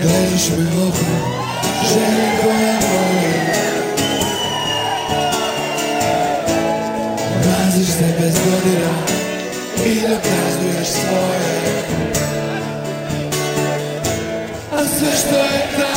Graliśmy obu, że go ja boję Masz te bezgodne i dokazdujesz swoje кажется, что это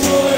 Deus.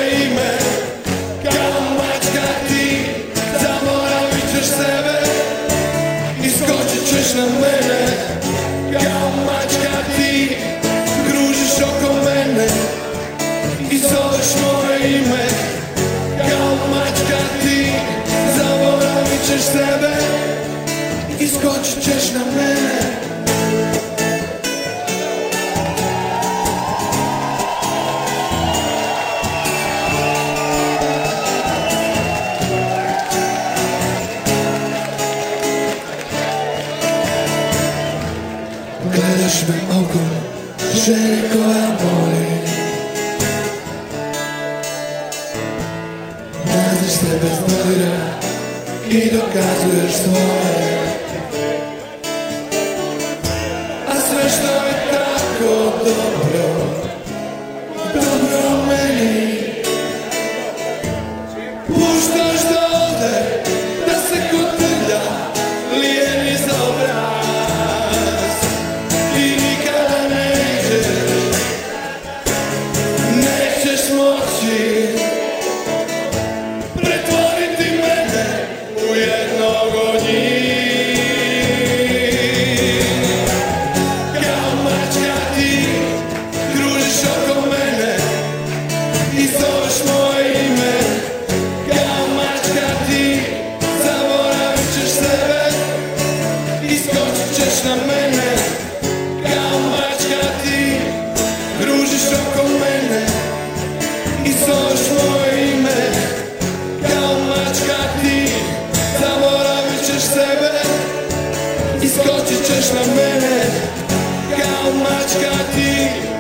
Gledaš me oko žene koja boli, Naziš se bez novira i dokazuješ svoje. A sve što je tako dobro ti. sebe Iskočit ćeš na mene Kao mačka ti.